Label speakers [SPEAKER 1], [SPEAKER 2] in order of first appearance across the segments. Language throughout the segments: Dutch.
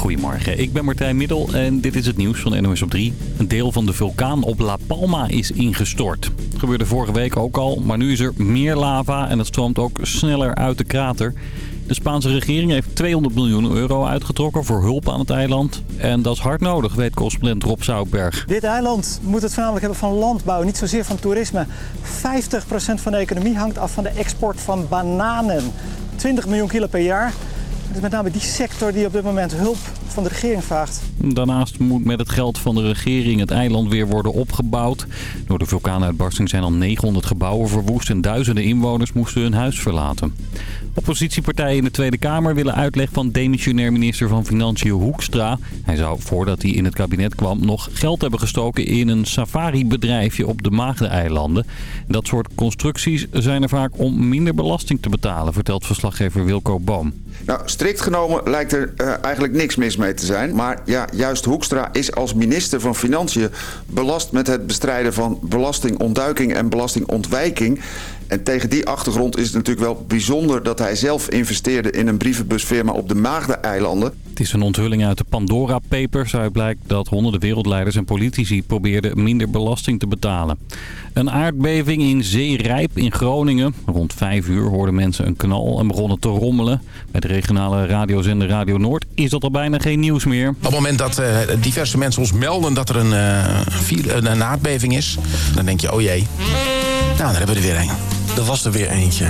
[SPEAKER 1] Goedemorgen, ik ben Martijn Middel en dit is het nieuws van NOS op 3. Een deel van de vulkaan op La Palma is ingestort. Gebeurde vorige week ook al, maar nu is er meer lava en het stroomt ook sneller uit de krater. De Spaanse regering heeft 200 miljoen euro uitgetrokken voor hulp aan het eiland. En dat is hard nodig, weet correspondent Rob Zoutberg.
[SPEAKER 2] Dit eiland moet het voornamelijk hebben van landbouw, niet zozeer van toerisme. 50% van de economie hangt af van de export van bananen. 20 miljoen kilo per jaar. Het is met name die sector die op dit moment hulp van de regering vraagt.
[SPEAKER 1] Daarnaast moet met het geld van de regering het eiland weer worden opgebouwd. Door de vulkaanuitbarsting zijn al 900 gebouwen verwoest en duizenden inwoners moesten hun huis verlaten. Oppositiepartijen in de Tweede Kamer willen uitleg van demissionair minister van Financiën Hoekstra. Hij zou voordat hij in het kabinet kwam nog geld hebben gestoken in een safari-bedrijfje op de Maagdeneilanden. Dat soort constructies zijn er vaak om minder belasting te betalen, vertelt verslaggever Wilco Boom.
[SPEAKER 3] Nou, strikt genomen lijkt er uh, eigenlijk niks mis mee te zijn. Maar ja, juist Hoekstra is als minister van Financiën belast met het bestrijden van belastingontduiking en belastingontwijking. En tegen die achtergrond is het natuurlijk wel bijzonder dat hij zelf investeerde in een brievenbusfirma op de Maagdeneilanden.
[SPEAKER 1] Het is een onthulling uit de Pandora Papers. Uit blijkt dat honderden wereldleiders en politici probeerden minder belasting te betalen. Een aardbeving in Zeerijp in Groningen. Rond vijf uur hoorden mensen een knal en begonnen te rommelen. Bij de regionale radiozender Radio Noord is dat al bijna geen nieuws meer.
[SPEAKER 4] Op het moment dat uh, diverse mensen ons melden dat er een, uh, vier, een aardbeving is... dan denk je, oh jee, nou, daar hebben we er weer een.
[SPEAKER 5] Er was er weer eentje.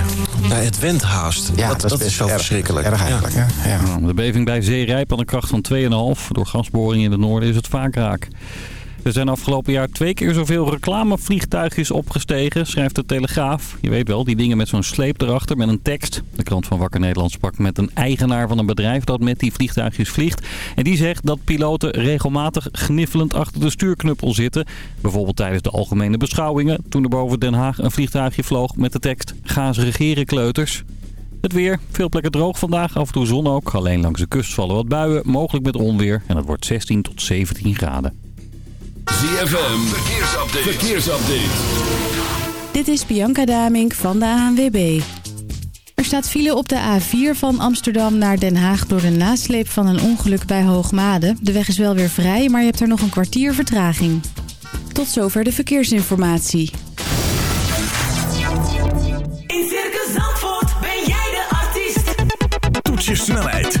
[SPEAKER 5] Ja, het went haast.
[SPEAKER 4] Ja,
[SPEAKER 5] dat,
[SPEAKER 4] dat,
[SPEAKER 5] dat is zo
[SPEAKER 4] erg,
[SPEAKER 5] verschrikkelijk.
[SPEAKER 4] Erg eigenlijk, ja. Ja.
[SPEAKER 1] De beving bij Zeerijp had een kracht van 2,5. Door gasboring in het noorden is het vaak raak. Er zijn afgelopen jaar twee keer zoveel reclamevliegtuigjes opgestegen, schrijft de Telegraaf. Je weet wel, die dingen met zo'n sleep erachter met een tekst. De krant van Wakker Nederland sprak met een eigenaar van een bedrijf dat met die vliegtuigjes vliegt. En die zegt dat piloten regelmatig gniffelend achter de stuurknuppel zitten. Bijvoorbeeld tijdens de algemene beschouwingen, toen er boven Den Haag een vliegtuigje vloog met de tekst Ga ze regeren kleuters. Het weer, veel plekken droog vandaag, af en toe zon ook. Alleen langs de kust vallen wat buien, mogelijk met onweer. En het wordt 16 tot 17 graden.
[SPEAKER 6] ZFM, verkeersupdate. verkeersupdate.
[SPEAKER 7] Dit is Bianca Damink van de ANWB. Er staat file op de A4 van Amsterdam naar Den Haag... door de nasleep van een ongeluk bij Hoogmade. De weg is wel weer vrij, maar je hebt er nog een kwartier vertraging. Tot zover de verkeersinformatie.
[SPEAKER 8] In Circus Zandvoort ben jij de artiest.
[SPEAKER 9] Toets je snelheid,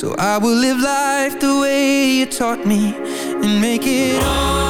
[SPEAKER 10] So I will live life the way you taught me And make it all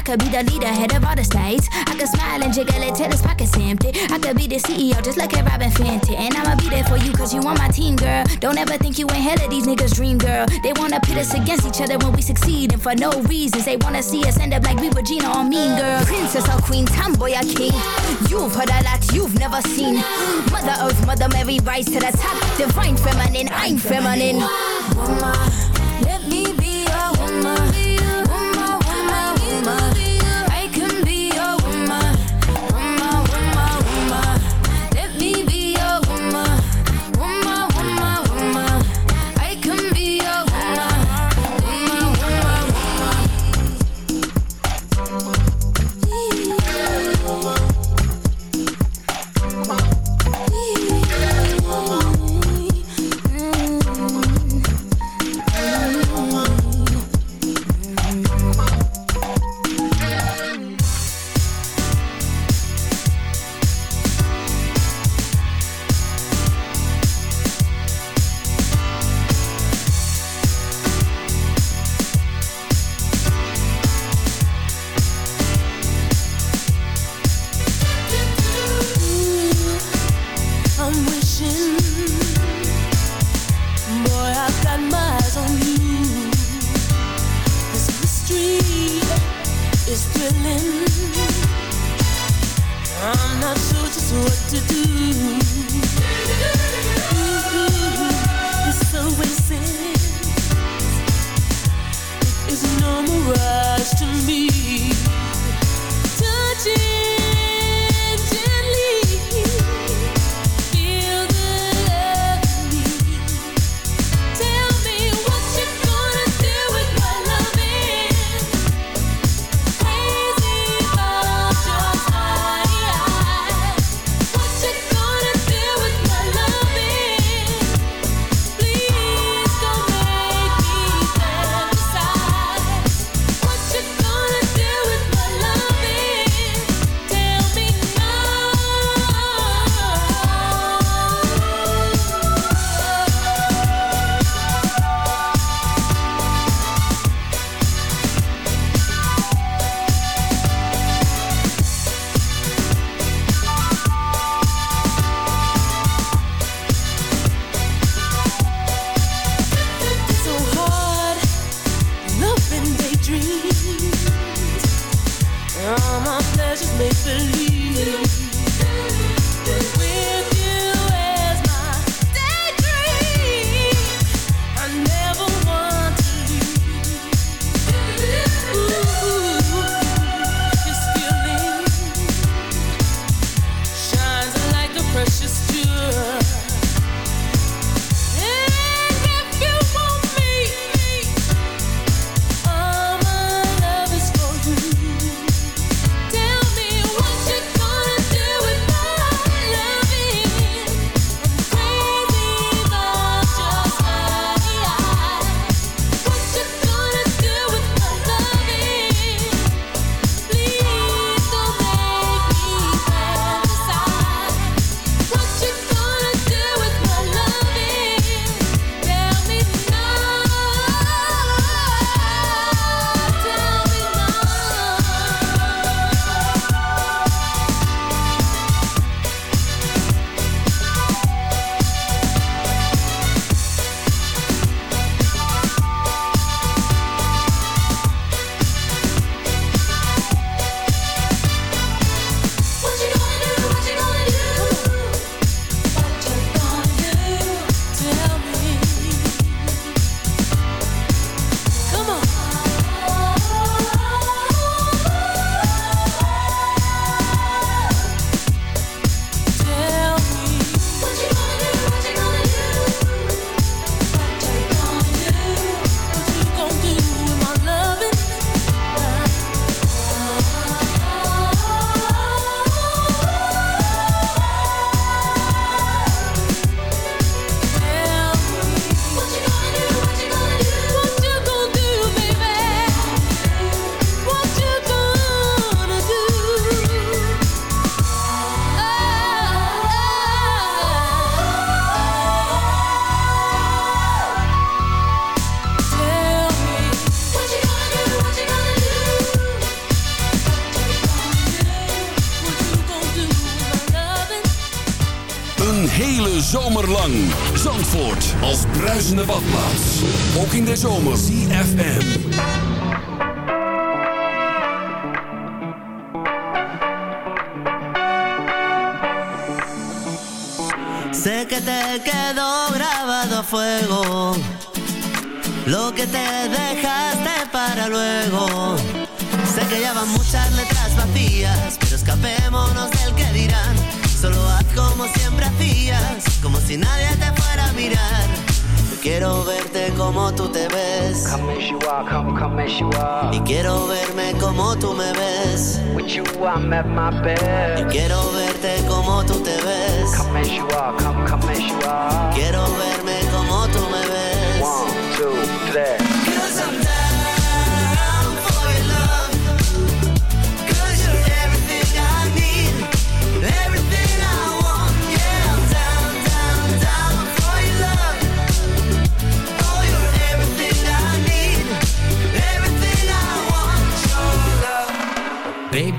[SPEAKER 11] I could be the leader, head of all the states. I could smile and jiggle it till his pockets empty. I could be the CEO, just like at Robin Fenty. And I'ma be there for you, cause you on my team, girl. Don't ever think you ain't hell of these niggas' dream, girl. They wanna pit us against each other when we succeed, and for no reasons. They wanna see us end up like we were Gina or Mean Girl. Princess or Queen, Tomboy or King. You've heard a lot, you've never seen. Mother Earth, Mother Mary, rise to the top. Divine feminine, I'm feminine.
[SPEAKER 6] Mama. Zandvoort als bruisende badplaats. Ook in de zomer. CFM.
[SPEAKER 12] Sé que te quedó grabado a fuego lo que te dejaste para luego. Sé que ya van muchas letras vacías, pero escapémonos del que dirán. Solo haz como siempre hacías, si nadie te fuera a mirar. Yo quiero verte como tú te ves.
[SPEAKER 13] Come as you are, come, come as you are.
[SPEAKER 12] Y quiero verme como tú me ves.
[SPEAKER 13] With you, I'm at my
[SPEAKER 12] Y
[SPEAKER 13] best.
[SPEAKER 12] quiero verte como tú te ves.
[SPEAKER 13] Come as you are, come, come as you are.
[SPEAKER 12] Quiero verme como tú me ves.
[SPEAKER 13] One, two, three.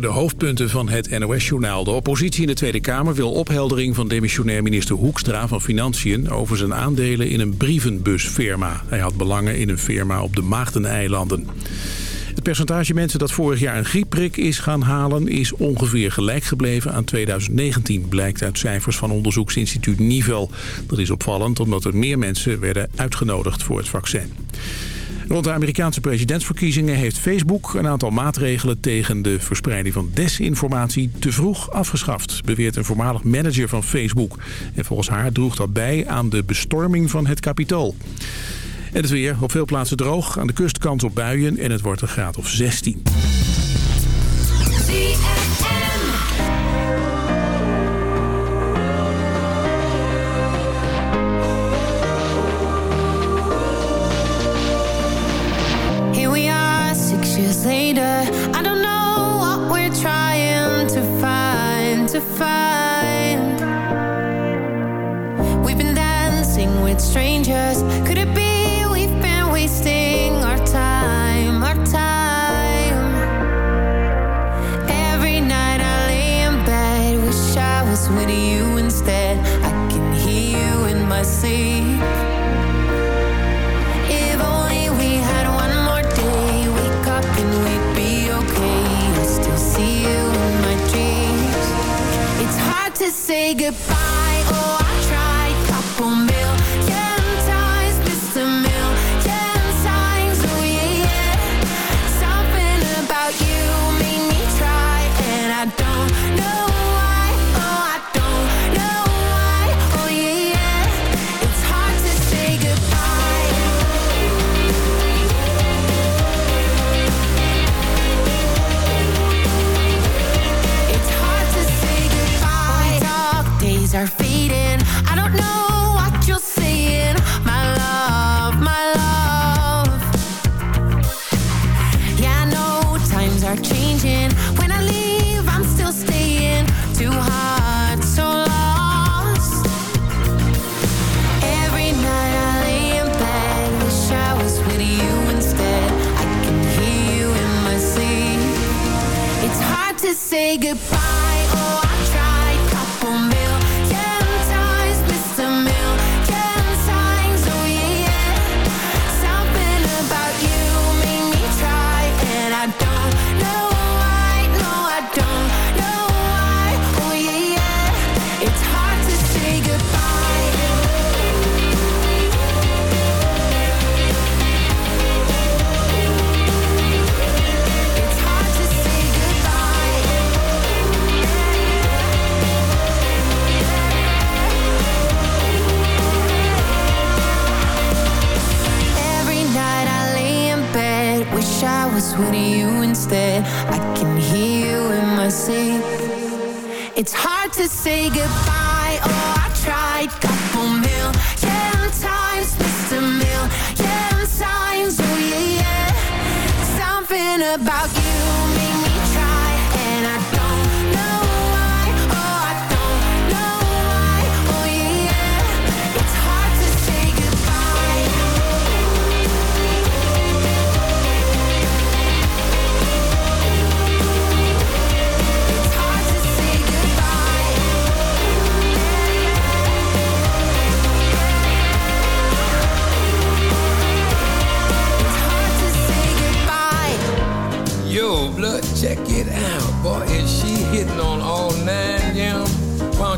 [SPEAKER 6] De
[SPEAKER 14] hoofdpunten van het NOS-journaal. De oppositie in de Tweede Kamer wil opheldering van demissionair minister Hoekstra van Financiën... over zijn aandelen in een brievenbusfirma. Hij had belangen in een firma op de Maagdeneilanden. Het percentage mensen dat vorig jaar een griepprik is gaan halen... is ongeveer gelijk gebleven aan 2019, blijkt uit cijfers van onderzoeksinstituut Nivel. Dat is opvallend omdat er meer mensen werden uitgenodigd voor het vaccin. Rond de Amerikaanse presidentsverkiezingen heeft Facebook een aantal maatregelen tegen de verspreiding van desinformatie te vroeg afgeschaft, beweert een voormalig manager van Facebook. En volgens haar droeg dat bij aan de bestorming van het kapitool. En het weer op veel plaatsen droog, aan de kust kans op buien en het wordt een graad of 16.
[SPEAKER 15] With you instead. I can hear you in my sleep. To say goodbye. our feet. Was with you instead. I can hear you in my sleep. It's hard to say goodbye. Oh, I tried couple million times, missed a million times. Oh yeah, yeah. Something about you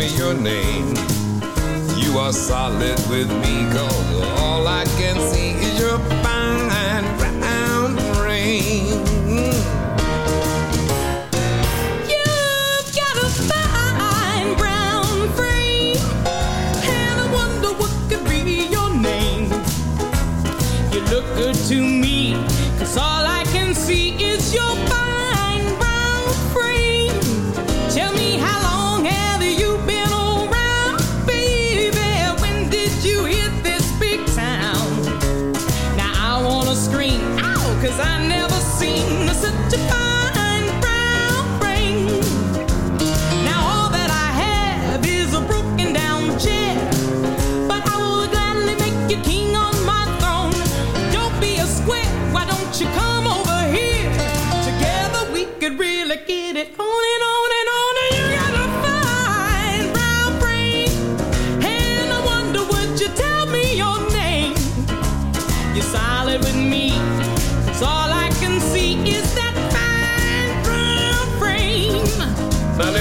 [SPEAKER 16] me your name? You are solid with me, cause all I can see is your fine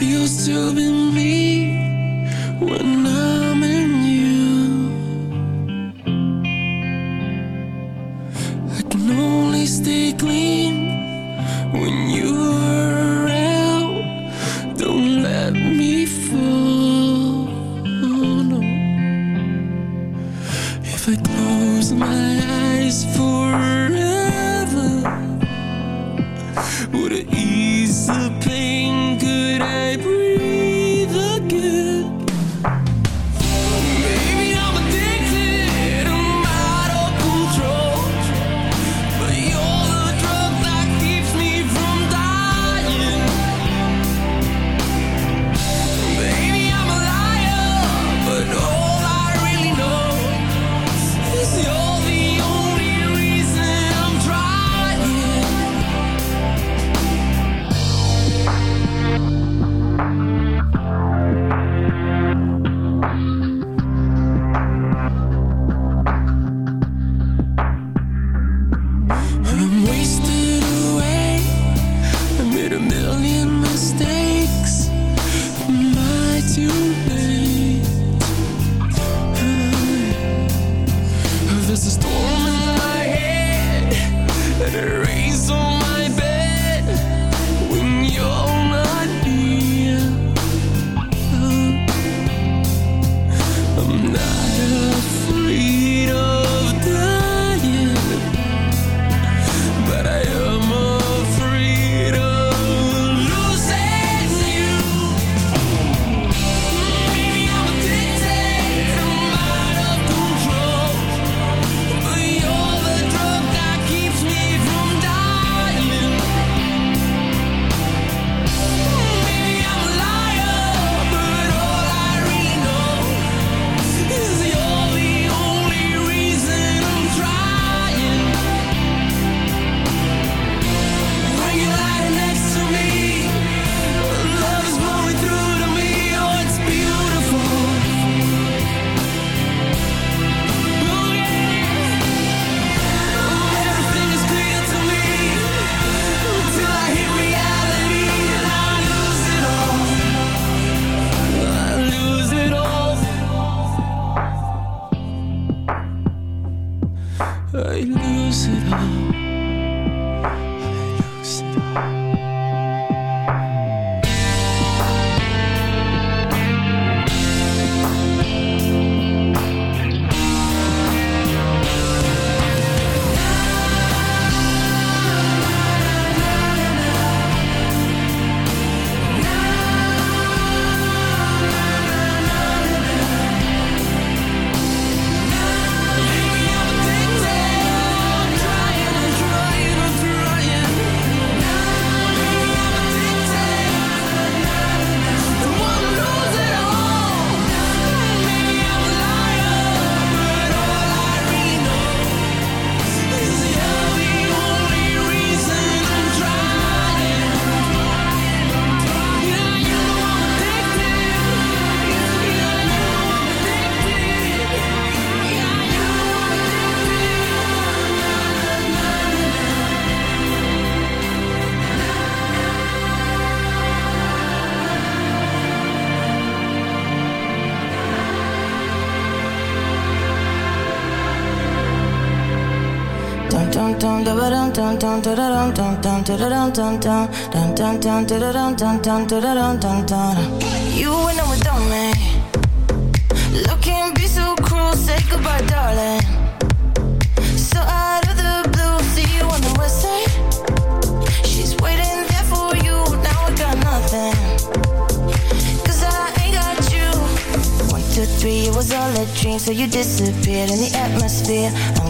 [SPEAKER 10] feels to be me when I'm
[SPEAKER 17] dun dun dun dun dun dun dun dun dun dun dun dun dun dun dun dun da dun dun dun. You went on without me. Can be so cruel. Say goodbye, darling. So out of the blue, see you on the west side. She's waiting there for you. Now I got nothing. 'Cause I ain't got you. One, two, three, it was all a dream, so you disappeared in the atmosphere. I'm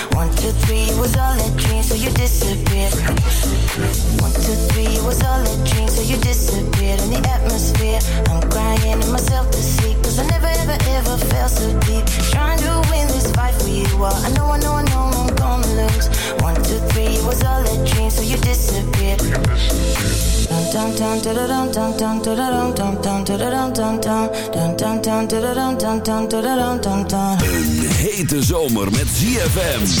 [SPEAKER 17] One, two, three, it was all a dream, so you disappeared. One, two, three, it was all a dream, so you disappeared in the atmosphere. I'm crying in myself to sleep, cause I never, ever, ever felt so deep. Trying to win this fight for you. Well, I know, I know, I know I'm gonna lose. One, two, three, it was all a dream, so you disappeared. Dun dun dun dun dun dun dun dun dun dun dun dun dun dun dun.
[SPEAKER 10] Een hete zomer met ZFM.